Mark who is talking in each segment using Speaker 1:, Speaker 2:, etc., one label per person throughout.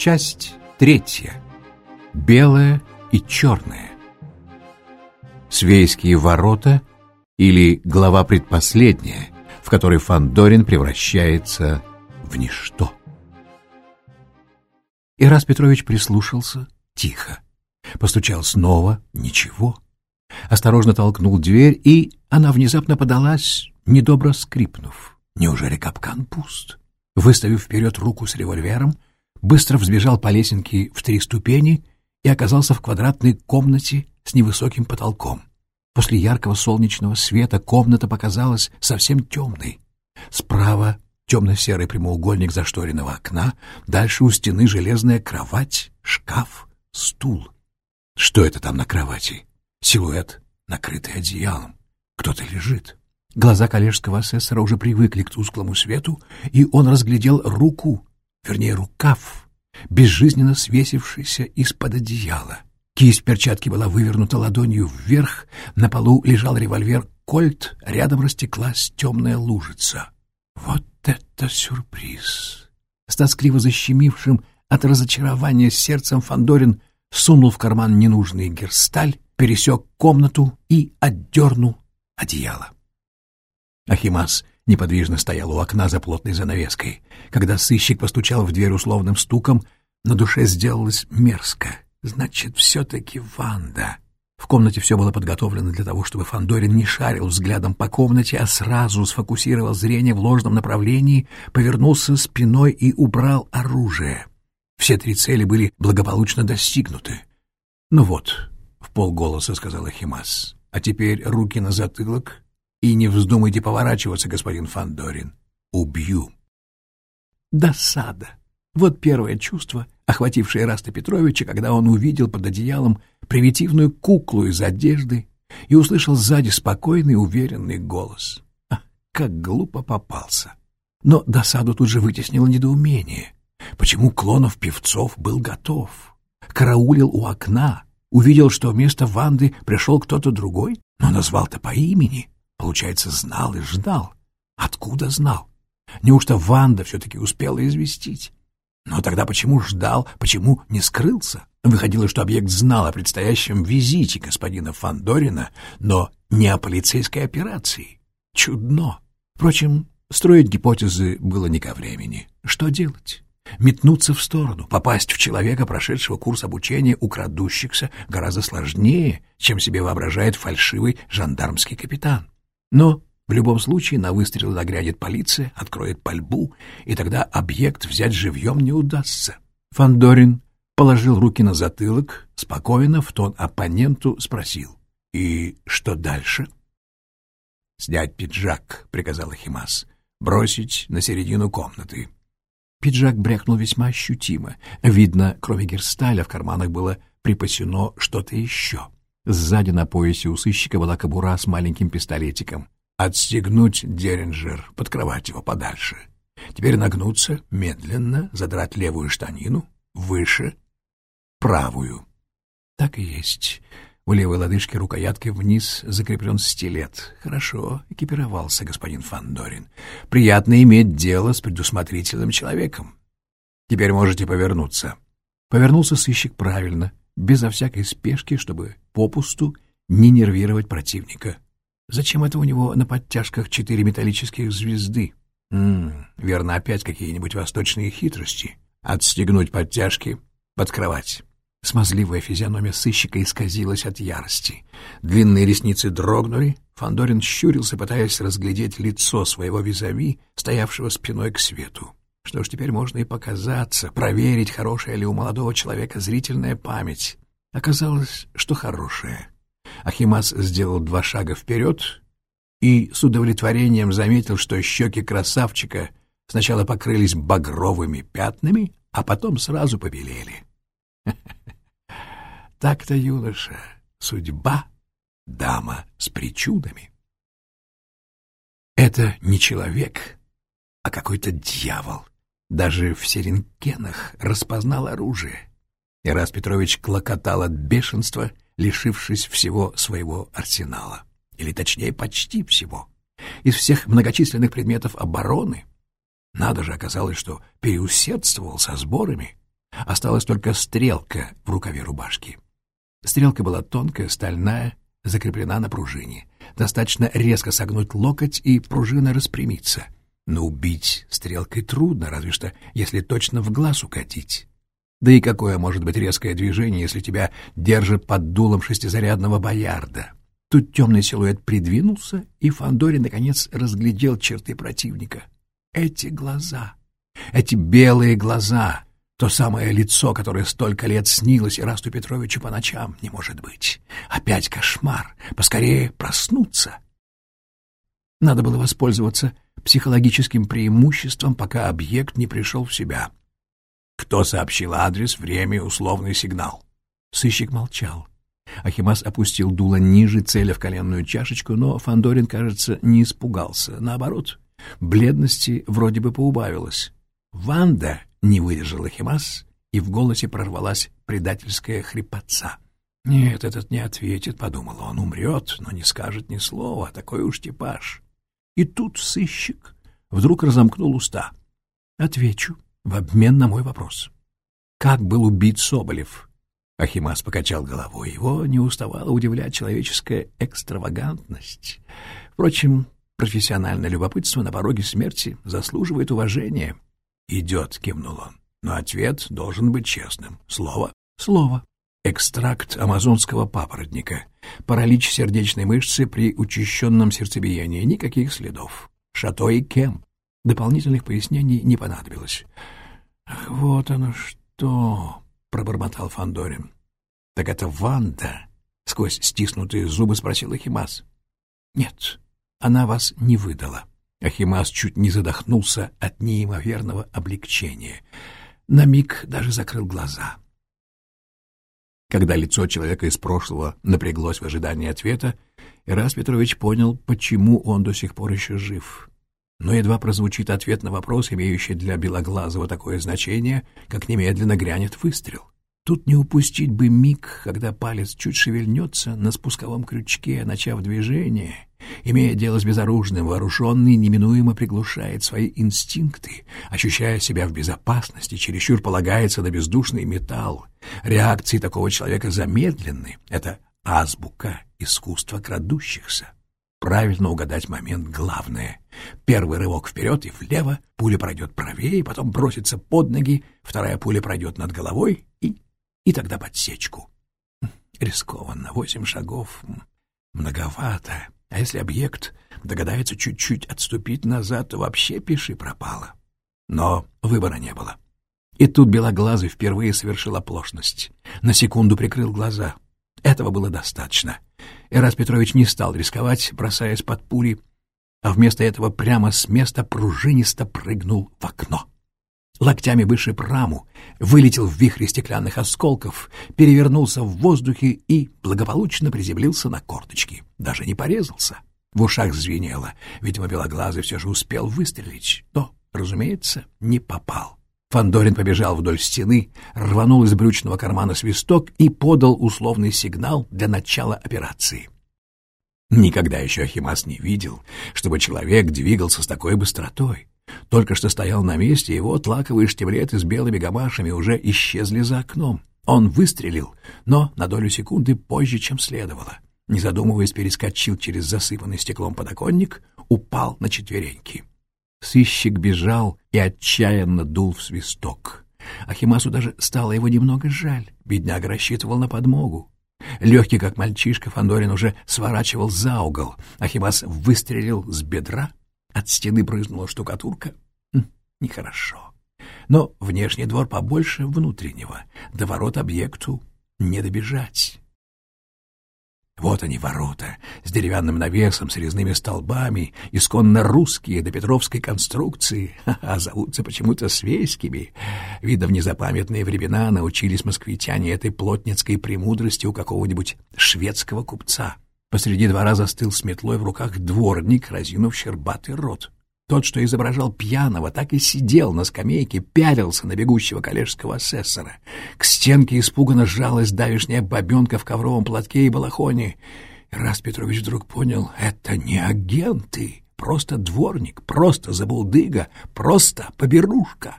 Speaker 1: Часть третья. Белое и черное. Свейские ворота или глава предпоследняя, в которой Фандорин превращается в ничто. И раз Петрович прислушался, тихо. Постучал снова — ничего. Осторожно толкнул дверь, и она внезапно подалась, недобро скрипнув. Неужели капкан пуст? Выставив вперед руку с револьвером, быстро взбежал по лесенке в три ступени и оказался в квадратной комнате с невысоким потолком. После яркого солнечного света комната показалась совсем темной. Справа темно-серый прямоугольник зашторенного окна, дальше у стены железная кровать, шкаф, стул. Что это там на кровати? Силуэт, накрытый одеялом. Кто-то лежит. Глаза коллежского асессора уже привыкли к тусклому свету, и он разглядел руку, вернее, рукав, безжизненно свесившийся из-под одеяла. Кисть перчатки была вывернута ладонью вверх, на полу лежал револьвер «Кольт», рядом растеклась темная лужица. Вот это сюрприз! С тоскливо защемившим от разочарования сердцем Фандорин сунул в карман ненужный герсталь, пересек комнату и отдернул одеяло. Ахимас неподвижно стоял у окна за плотной занавеской. Когда сыщик постучал в дверь условным стуком, на душе сделалось мерзко. Значит, все-таки Ванда. В комнате все было подготовлено для того, чтобы Фандорин не шарил взглядом по комнате, а сразу сфокусировал зрение в ложном направлении, повернулся спиной и убрал оружие. Все три цели были благополучно достигнуты. «Ну вот», — в полголоса сказал Ахимас, — «а теперь руки на затылок и не вздумайте поворачиваться, господин Фандорин. Убью». Досада. Вот первое чувство, охватившее Раста Петровича, когда он увидел под одеялом примитивную куклу из одежды и услышал сзади спокойный, уверенный голос. Ах, как глупо попался! Но досаду тут же вытеснило недоумение. Почему Клонов-Певцов был готов? Караулил у окна, увидел, что вместо Ванды пришел кто-то другой, но назвал-то по имени. Получается, знал и ждал. Откуда знал? Неужто Ванда все-таки успела известить? Но тогда почему ждал, почему не скрылся? Выходило, что объект знал о предстоящем визите господина Фандорина, но не о полицейской операции. Чудно. Впрочем, строить гипотезы было не ко времени. Что делать? Метнуться в сторону, попасть в человека, прошедшего курс обучения у крадущихся, гораздо сложнее, чем себе воображает фальшивый жандармский капитан. Но в любом случае на выстрел нагрянет полиция, откроет пальбу, и тогда объект взять живьем не удастся. Фандорин положил руки на затылок, спокойно в тон оппоненту спросил. «И что дальше?» «Снять пиджак», — приказал Ахимас. «Бросить на середину комнаты». Пиджак брякнул весьма ощутимо. Видно, кроме герсталя в карманах было припасено что-то еще. Сзади на поясе у сыщика была кобура с маленьким пистолетиком. Отстегнуть Деринджер, под кровать его подальше. Теперь нагнуться, медленно, задрать левую штанину, выше, правую. Так и есть. У левой лодыжки рукоятки вниз закреплен стилет. Хорошо, экипировался господин Фандорин. Приятно иметь дело с предусмотрительным человеком. Теперь можете повернуться. Повернулся сыщик правильно, безо всякой спешки, чтобы попусту не нервировать противника. Зачем это у него на подтяжках четыре металлических звезды? М верно, опять какие-нибудь восточные хитрости. Отстегнуть подтяжки под кровать. Смазливая физиономия сыщика исказилась от ярости. Длинные ресницы дрогнули. Фандорин щурился, пытаясь разглядеть лицо своего визави, стоявшего спиной к свету. Что ж, теперь можно и показаться, проверить, хорошая ли у молодого человека зрительная память. Оказалось, что хорошая. Ахимас сделал два шага вперед и с удовлетворением заметил, что щеки красавчика сначала покрылись багровыми пятнами, а потом сразу побелели. Так-то, юноша, судьба — дама с причудами. Это не человек, а какой-то дьявол. Даже в Серенкенах распознал оружие. И раз Петрович клокотал от бешенства, лишившись всего своего арсенала. Или точнее, почти всего. Из всех многочисленных предметов обороны. Надо же, оказалось, что переусердствовал со сборами. Осталась только стрелка в рукаве рубашки. Стрелка была тонкая, стальная, закреплена на пружине. Достаточно резко согнуть локоть, и пружина распрямится. Но убить стрелкой трудно, разве что если точно в глаз укатить. Да и какое может быть резкое движение, если тебя держит под дулом шестизарядного боярда? Тут темный силуэт придвинулся, и Фандорин наконец разглядел черты противника. Эти глаза, эти белые глаза, то самое лицо, которое столько лет снилось Ирасту Петровичу по ночам, не может быть. Опять кошмар. Поскорее проснуться. Надо было воспользоваться психологическим преимуществом, пока объект не пришел в себя. Кто сообщил адрес, время и условный сигнал? Сыщик молчал. Ахимас опустил дуло ниже, целя в коленную чашечку, но Фандорин, кажется, не испугался. Наоборот, бледности вроде бы поубавилось. «Ванда!» — не выдержал Ахимас, и в голосе прорвалась предательская хрипотца. «Нет, этот не ответит», — подумал он, — «умрет, но не скажет ни слова, такой уж типаж». И тут сыщик вдруг разомкнул уста. «Отвечу в обмен на мой вопрос. Как был убит Соболев?» Ахимас покачал головой. Его не уставала удивлять человеческая экстравагантность. Впрочем, профессиональное любопытство на пороге смерти заслуживает уважения. «Идет», — кивнул он. «Но ответ должен быть честным. Слово — слово. Экстракт амазонского папоротника. Паралич сердечной мышцы при учащенном сердцебиении. Никаких следов. Шато и Кем. Дополнительных пояснений не понадобилось. «Ах, вот оно что!» — пробормотал Фандорин. «Так это Ванда?» — сквозь стиснутые зубы спросил Ахимас. «Нет, она вас не выдала». Ахимас чуть не задохнулся от неимоверного облегчения. На миг даже закрыл глаза. Когда лицо человека из прошлого напряглось в ожидании ответа, Ирас Петрович понял, почему он до сих пор еще жив. Но едва прозвучит ответ на вопрос, имеющий для Белоглазого такое значение, как немедленно грянет выстрел. Тут не упустить бы миг, когда палец чуть шевельнется на спусковом крючке, начав движение. Имея дело с безоружным, вооруженный неминуемо приглушает свои инстинкты, ощущая себя в безопасности, чересчур полагается на бездушный металл. Реакции такого человека замедленны. Это азбука искусства крадущихся. Правильно угадать момент главное. Первый рывок вперед и влево, пуля пройдет правее, потом бросится под ноги, вторая пуля пройдет над головой и... и тогда подсечку. Рискованно, восемь шагов. Многовато. А если объект догадается чуть-чуть отступить назад, то вообще пиши пропало. Но выбора не было. И тут Белоглазый впервые совершил оплошность. На секунду прикрыл глаза. Этого было достаточно — Эрас Петрович не стал рисковать, бросаясь под пули, а вместо этого прямо с места пружинисто прыгнул в окно. Локтями вышиб раму, вылетел в вихре стеклянных осколков, перевернулся в воздухе и благополучно приземлился на корточки. Даже не порезался. В ушах звенело. Видимо, белоглазый все же успел выстрелить, но, разумеется, не попал. Фандорин побежал вдоль стены, рванул из брючного кармана свисток и подал условный сигнал для начала операции. Никогда еще Ахимас не видел, чтобы человек двигался с такой быстротой. Только что стоял на месте, и вот лаковые штиблеты с белыми гамашами уже исчезли за окном. Он выстрелил, но на долю секунды позже, чем следовало. Не задумываясь, перескочил через засыпанный стеклом подоконник, упал на четвереньки. Сыщик бежал и отчаянно дул в свисток. Ахимасу даже стало его немного жаль. Бедняга рассчитывал на подмогу. Легкий, как мальчишка, Фандорин уже сворачивал за угол. Ахимас выстрелил с бедра. От стены брызнула штукатурка. Хм, нехорошо. Но внешний двор побольше внутреннего. До ворот объекту не добежать. Вот они, ворота, с деревянным навесом, с резными столбами, исконно русские, до петровской конструкции, а зовутся почему-то свейскими. Видно, в незапамятные времена научились москвитяне этой плотницкой премудрости у какого-нибудь шведского купца. Посреди двора застыл с метлой в руках дворник, разинув щербатый рот. Тот, что изображал пьяного, так и сидел на скамейке, пялился на бегущего коллежского асессора. К стенке испуганно сжалась давишняя бабенка в ковровом платке и балахоне. И раз Петрович вдруг понял, это не агенты, просто дворник, просто забулдыга, просто поберушка.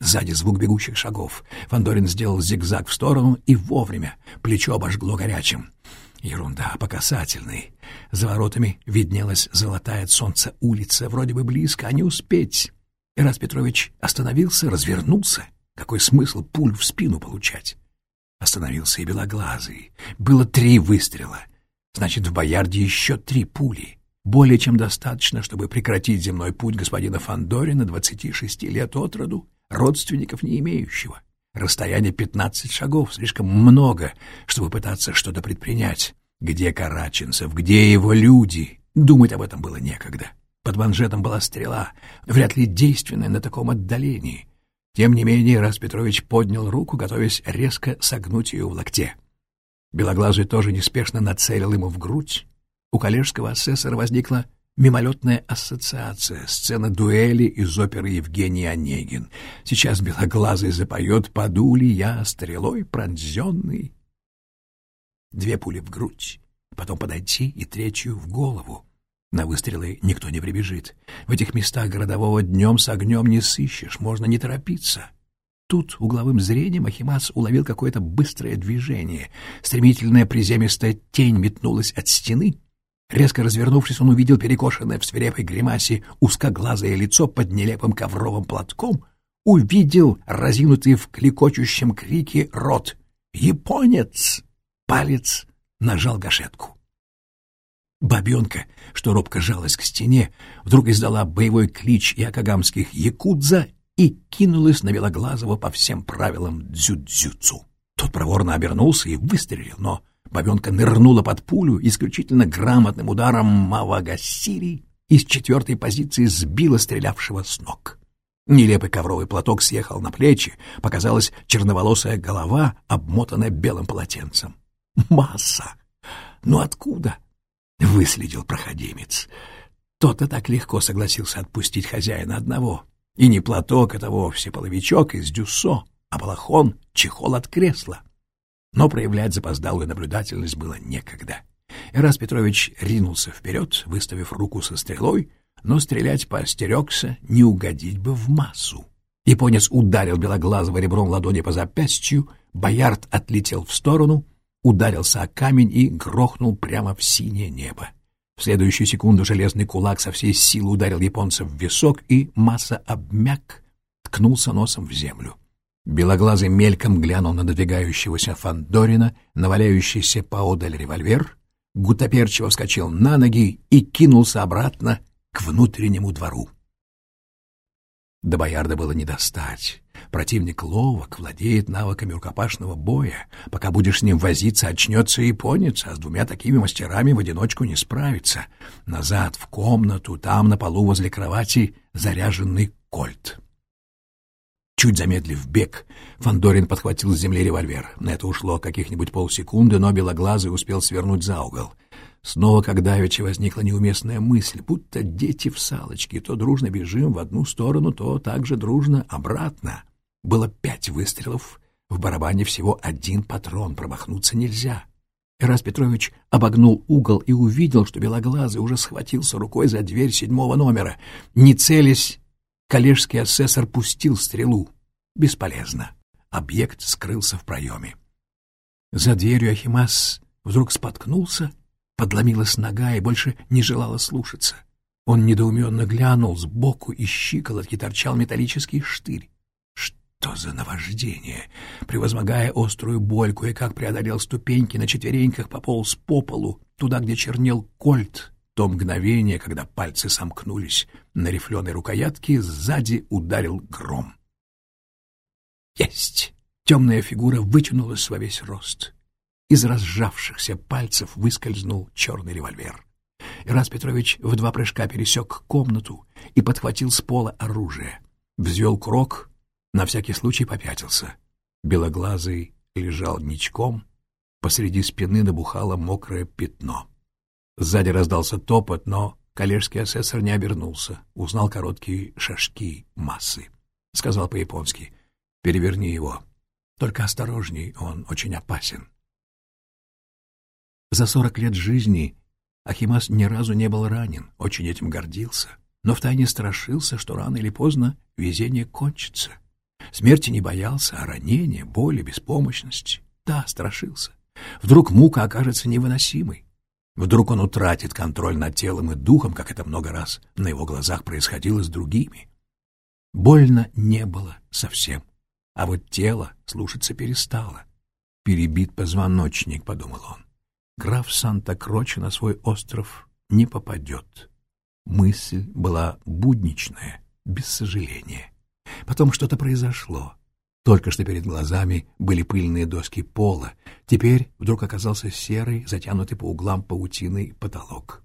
Speaker 1: Сзади звук бегущих шагов. Фандорин сделал зигзаг в сторону и вовремя. Плечо обожгло горячим. Ерунда, по касательной. За воротами виднелась золотая от солнца улица, вроде бы близко, а не успеть. Ирас Петрович остановился, развернулся. Какой смысл пуль в спину получать? Остановился и белоглазый. Было три выстрела. Значит, в Боярде еще три пули. Более чем достаточно, чтобы прекратить земной путь господина Фандорина, 26 лет от роду, родственников не имеющего. Расстояние 15 шагов, слишком много, чтобы пытаться что-то предпринять. Где Караченцев, где его люди? Думать об этом было некогда. Под манжетом была стрела, вряд ли действенная на таком отдалении. Тем не менее, раз Петрович поднял руку, готовясь резко согнуть ее в локте. Белоглазый тоже неспешно нацелил ему в грудь. У коллежского асессора возникла мимолетная ассоциация, сцена дуэли из оперы Евгений Онегин. Сейчас Белоглазый запоет «Подули я стрелой пронзенный». Две пули в грудь, потом подойти и третью в голову. На выстрелы никто не прибежит. В этих местах городового днем с огнем не сыщешь, можно не торопиться. Тут угловым зрением Ахимас уловил какое-то быстрое движение. Стремительная приземистая тень метнулась от стены. Резко развернувшись, он увидел перекошенное в свирепой гримасе узкоглазое лицо под нелепым ковровым платком, увидел разинутый в клекочущем крике рот. «Японец!» Палец нажал гашетку. Бабенка, что робко жалась к стене, вдруг издала боевой клич якогамских якудза и кинулась на Белоглазого по всем правилам дзюдзюцу. Тот проворно обернулся и выстрелил, но бабенка нырнула под пулю исключительно грамотным ударом Мавагасири из четвертой позиции сбила стрелявшего с ног. Нелепый ковровый платок съехал на плечи, показалась черноволосая голова, обмотанная белым полотенцем. Масса! Ну откуда? Выследил проходимец. Тот-то так легко согласился отпустить хозяина одного. И не платок, это вовсе половичок из дюссо, а балахон — чехол от кресла. Но проявлять запоздалую наблюдательность было некогда. Ирас Петрович ринулся вперед, выставив руку со стрелой, но стрелять поостерегся, не угодить бы в массу. Японец ударил белоглазого ребром ладони по запястью, боярд отлетел в сторону, ударился о камень и грохнул прямо в синее небо. В следующую секунду железный кулак со всей силы ударил японца в висок, и масса обмяк, ткнулся носом в землю. Белоглазый мельком глянул на надвигающегося Фандорина, наваляющийся поодаль револьвер, гутоперчиво вскочил на ноги и кинулся обратно к внутреннему двору. До Боярда было не достать. Противник ловок, владеет навыками рукопашного боя. Пока будешь с ним возиться, очнется японец, а с двумя такими мастерами в одиночку не справится. Назад, в комнату, там, на полу возле кровати, заряженный кольт. Чуть замедлив бег, Фандорин подхватил с земли револьвер. На это ушло каких-нибудь полсекунды, но белоглазый успел свернуть за угол. Снова, как давеча, возникла неуместная мысль, будто дети в салочке, то дружно бежим в одну сторону, то также дружно обратно. Было пять выстрелов, в барабане всего один патрон, промахнуться нельзя. Ирас Петрович обогнул угол и увидел, что белоглазый уже схватился рукой за дверь седьмого номера. Не целясь, коллежский асессор пустил стрелу. Бесполезно. Объект скрылся в проеме. За дверью Ахимас вдруг споткнулся, подломилась нога и больше не желала слушаться. Он недоуменно глянул сбоку, и щиколотки торчал металлический штырь. Что за наваждение? Превозмогая острую боль, кое-как преодолел ступеньки, на четвереньках пополз по полу, туда, где чернел кольт. То мгновение, когда пальцы сомкнулись на рифленой рукоятке, сзади ударил гром. Есть! Темная фигура вытянулась во весь рост. Из разжавшихся пальцев выскользнул черный револьвер. Ирас Петрович в два прыжка пересек комнату и подхватил с пола оружие. Взвел крок на всякий случай попятился. Белоглазый лежал ничком, посреди спины набухало мокрое пятно. Сзади раздался топот, но коллежский асессор не обернулся, узнал короткие шажки массы. Сказал по-японски «Переверни его». Только осторожней, он очень опасен. За сорок лет жизни Ахимас ни разу не был ранен, очень этим гордился, но втайне страшился, что рано или поздно везение кончится. Смерти не боялся, а ранения, боли, беспомощности. Да, страшился. Вдруг мука окажется невыносимой. Вдруг он утратит контроль над телом и духом, как это много раз на его глазах происходило с другими. Больно не было совсем, а вот тело слушаться перестало. «Перебит позвоночник», — подумал он. «Граф Санта-Кроче на свой остров не попадет». Мысль была будничная, без сожаления. Потом что-то произошло. Только что перед глазами были пыльные доски пола. Теперь вдруг оказался серый, затянутый по углам паутиной потолок.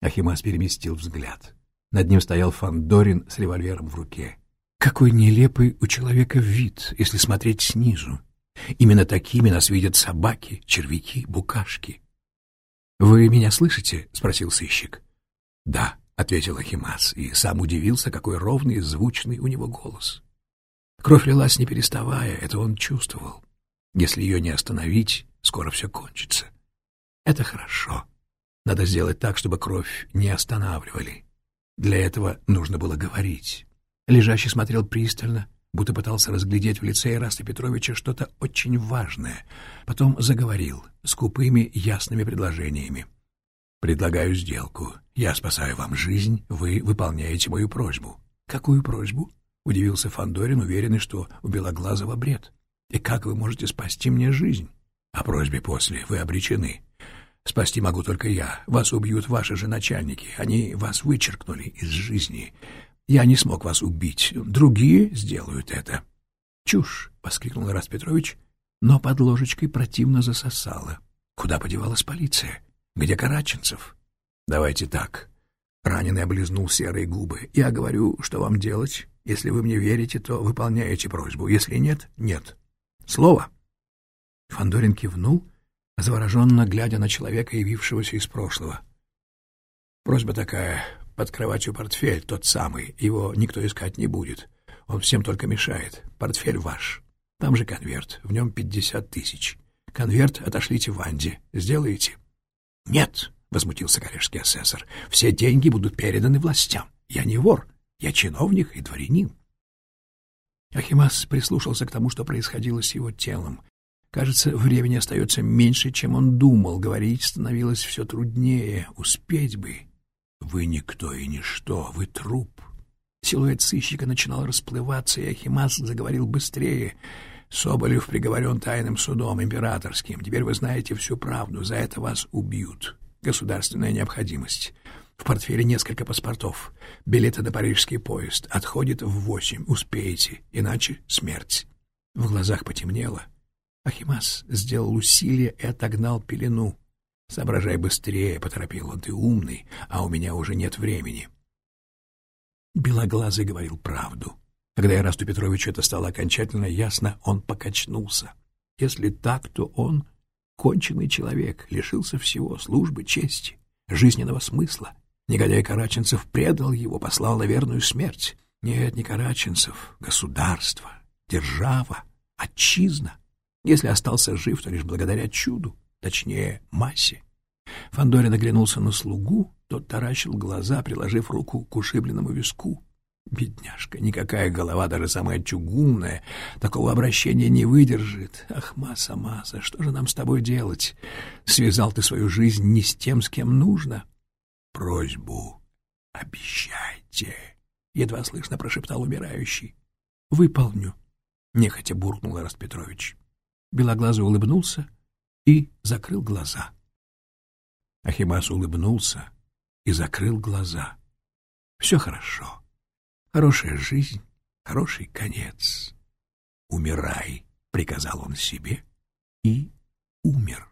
Speaker 1: Ахимас переместил взгляд. Над ним стоял Фандорин с револьвером в руке. Какой нелепый у человека вид, если смотреть снизу. Именно такими нас видят собаки, червяки, букашки. — Вы меня слышите? — спросил сыщик. — Да, — ответил Ахимас, и сам удивился, какой ровный и звучный у него голос. Кровь лилась не переставая, это он чувствовал. Если ее не остановить, скоро все кончится. Это хорошо. Надо сделать так, чтобы кровь не останавливали. Для этого нужно было говорить. Лежащий смотрел пристально, будто пытался разглядеть в лице Ираста Петровича что-то очень важное. Потом заговорил скупыми, ясными предложениями. «Предлагаю сделку. Я спасаю вам жизнь, вы выполняете мою просьбу». «Какую просьбу?» — удивился Фандорин, уверенный, что у Белоглазого бред. «И как вы можете спасти мне жизнь?» «О просьбе после вы обречены. Спасти могу только я. Вас убьют ваши же начальники. Они вас вычеркнули из жизни. Я не смог вас убить. Другие сделают это». «Чушь!» — воскликнул Раст Петрович, но под ложечкой противно засосало. «Куда подевалась полиция? Где Караченцев?» «Давайте так». Раненый облизнул серые губы. «Я говорю, что вам делать?» Если вы мне верите, то выполняете просьбу. Если нет — нет. Слово. Фандорин кивнул, завороженно глядя на человека, явившегося из прошлого. Просьба такая. Под кроватью портфель, тот самый. Его никто искать не будет. Он всем только мешает. Портфель ваш. Там же конверт. В нем пятьдесят тысяч. Конверт отошлите Ванде. Сделаете? — Нет, — возмутился коллежский асессор. — Все деньги будут переданы властям. Я не вор. Я чиновник и дворянин. Ахимас прислушался к тому, что происходило с его телом. Кажется, времени остается меньше, чем он думал. Говорить становилось все труднее. Успеть бы. Вы никто и ничто, вы труп. Силуэт сыщика начинал расплываться, и Ахимас заговорил быстрее. Соболев приговорен тайным судом, императорским. Теперь вы знаете всю правду. За это вас убьют. Государственная необходимость. В портфеле несколько паспортов. Билеты на парижский поезд. Отходит в восемь. Успеете, иначе смерть. В глазах потемнело. Ахимас сделал усилие и отогнал пелену. «Соображай быстрее», — поторопил он, — «ты умный, а у меня уже нет времени». Белоглазый говорил правду. Когда Ирасту Петровичу это стало окончательно ясно, он покачнулся. Если так, то он — конченый человек, лишился всего — службы, чести, жизненного смысла. Негодяй Караченцев предал его, послал на верную смерть. Нет, не Караченцев, государство, держава, отчизна. Если остался жив, то лишь благодаря чуду, точнее, массе. Фандорин оглянулся на слугу, тот таращил глаза, приложив руку к ушибленному виску. Бедняжка, никакая голова, даже самая чугунная, такого обращения не выдержит. Ах, Маса, Маса, что же нам с тобой делать? Связал ты свою жизнь не с тем, с кем нужно просьбу обещайте, — едва слышно прошептал умирающий. — Выполню, — нехотя буркнул Раст Петрович. Белоглазый улыбнулся и закрыл глаза. Ахимас улыбнулся и закрыл глаза. Все хорошо. Хорошая жизнь, хороший конец. «Умирай», — приказал он себе, и умер.